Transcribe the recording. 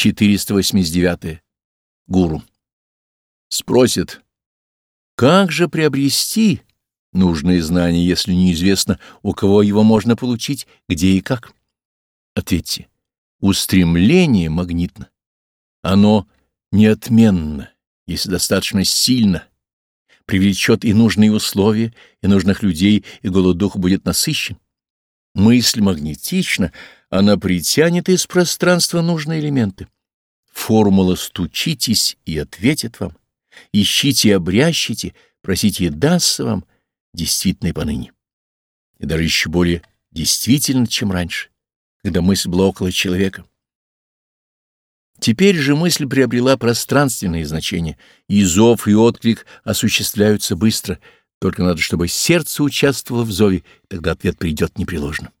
489. Гуру. Спросит, как же приобрести нужные знания, если неизвестно, у кого его можно получить, где и как? Ответьте, устремление магнитно. Оно неотменно, если достаточно сильно, привлечет и нужные условия, и нужных людей, и голодух будет насыщен. Мысль магнетична, она притянет из пространства нужные элементы. Формула «стучитесь» и ответит вам. Ищите и обрящите, просите дастся вам, действительно и поныне. И даже еще более действительно, чем раньше, когда мысль была около человека. Теперь же мысль приобрела пространственное значение, и зов и отклик осуществляются быстро, только надо, чтобы сердце участвовало в зове, тогда ответ придет непреложно.